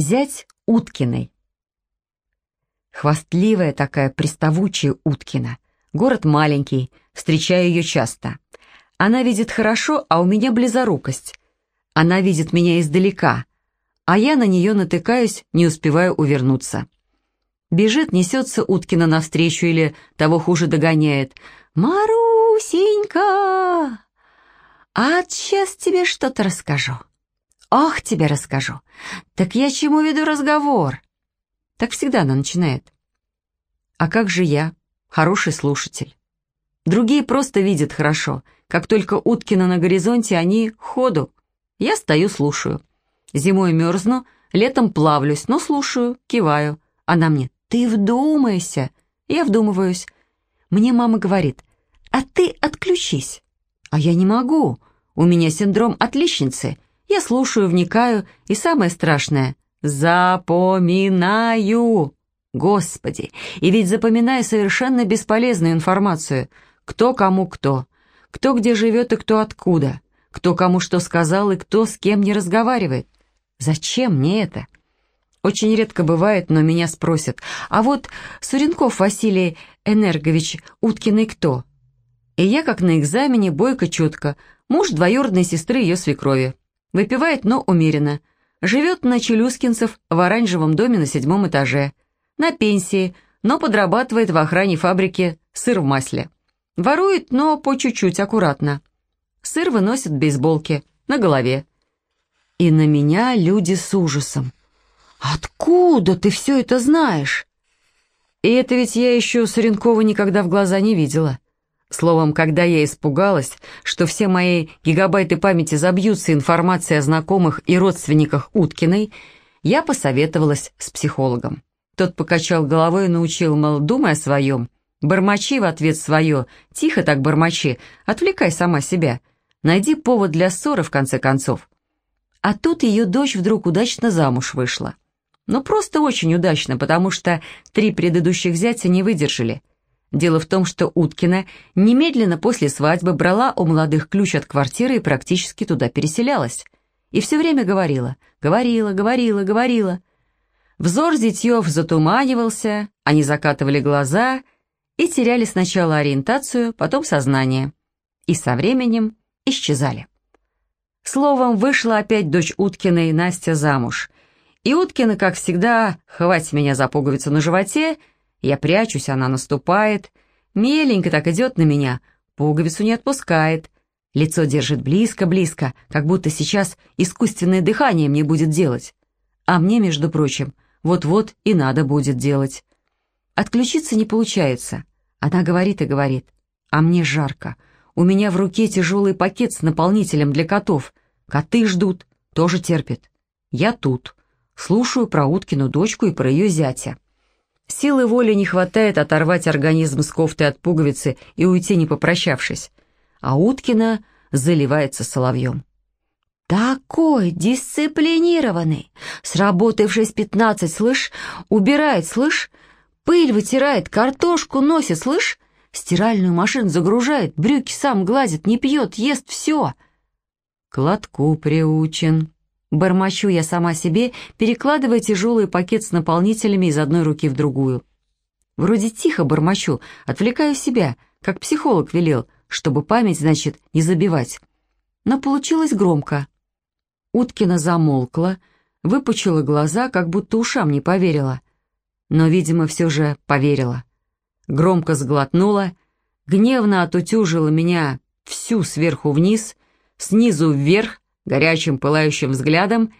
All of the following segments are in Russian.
Зять Уткиной. Хвастливая такая приставучая Уткина. Город маленький, встречаю ее часто. Она видит хорошо, а у меня близорукость. Она видит меня издалека, а я на нее натыкаюсь, не успеваю увернуться. Бежит, несется Уткина навстречу или, того хуже, догоняет. «Марусенька! А сейчас тебе что-то расскажу». «Ох, тебе расскажу! Так я чему веду разговор?» Так всегда она начинает. А как же я? Хороший слушатель. Другие просто видят хорошо. Как только Уткина на горизонте, они ходу. Я стою, слушаю. Зимой мерзну, летом плавлюсь, но слушаю, киваю. Она мне «Ты вдумайся!» Я вдумываюсь. Мне мама говорит «А ты отключись!» А я не могу. У меня синдром отличницы. Я слушаю, вникаю, и самое страшное Запоминаю. Господи, и ведь запоминаю совершенно бесполезную информацию. Кто кому кто, кто где живет и кто откуда, кто кому что сказал и кто с кем не разговаривает. Зачем мне это? Очень редко бывает, но меня спросят, а вот Суренков Василий Энергович Уткиный кто? И я, как на экзамене, бойко четко, муж двоюродной сестры ее свекрови. Выпивает, но умеренно. Живет на Челюскинцев в оранжевом доме на седьмом этаже. На пенсии, но подрабатывает в охране фабрики «Сыр в масле». Ворует, но по чуть-чуть, аккуратно. Сыр выносит бейсболки на голове. И на меня люди с ужасом. «Откуда ты все это знаешь?» И это ведь я еще Саренкова никогда в глаза не видела. Словом, когда я испугалась, что все мои гигабайты памяти забьются информацией о знакомых и родственниках Уткиной, я посоветовалась с психологом. Тот покачал головой и научил, мол, думай о своем. Бормочи в ответ свое, тихо так бормочи, отвлекай сама себя. Найди повод для ссоры, в конце концов. А тут ее дочь вдруг удачно замуж вышла. Ну, просто очень удачно, потому что три предыдущих зятя не выдержали – Дело в том, что Уткина немедленно после свадьбы брала у молодых ключ от квартиры и практически туда переселялась. И все время говорила, говорила, говорила, говорила. Взор зятьев затуманивался, они закатывали глаза и теряли сначала ориентацию, потом сознание. И со временем исчезали. Словом, вышла опять дочь Уткина и Настя замуж. И Уткина, как всегда, хватит меня за пуговицу на животе, я прячусь, она наступает. Меленько так идет на меня, пуговицу не отпускает. Лицо держит близко-близко, как будто сейчас искусственное дыхание мне будет делать. А мне, между прочим, вот-вот и надо будет делать. Отключиться не получается. Она говорит и говорит. А мне жарко. У меня в руке тяжелый пакет с наполнителем для котов. Коты ждут, тоже терпят. Я тут. Слушаю про Уткину дочку и про ее зятя. Силы воли не хватает оторвать организм с кофты от пуговицы и уйти, не попрощавшись. А Уткина заливается соловьем. «Такой дисциплинированный! Сработавшись пятнадцать, слышь? Убирает, слышь? Пыль вытирает, картошку носит, слышь? Стиральную машину загружает, брюки сам гладит, не пьет, ест все!» «К лотку приучен», Бормочу я сама себе, перекладывая тяжелый пакет с наполнителями из одной руки в другую. Вроде тихо бормочу, отвлекаю себя, как психолог велел, чтобы память, значит, не забивать. Но получилось громко. Уткина замолкла, выпучила глаза, как будто ушам не поверила. Но, видимо, все же поверила. Громко сглотнула, гневно отутюжила меня всю сверху вниз, снизу вверх, горячим пылающим взглядом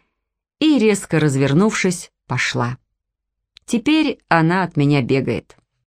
и, резко развернувшись, пошла. Теперь она от меня бегает.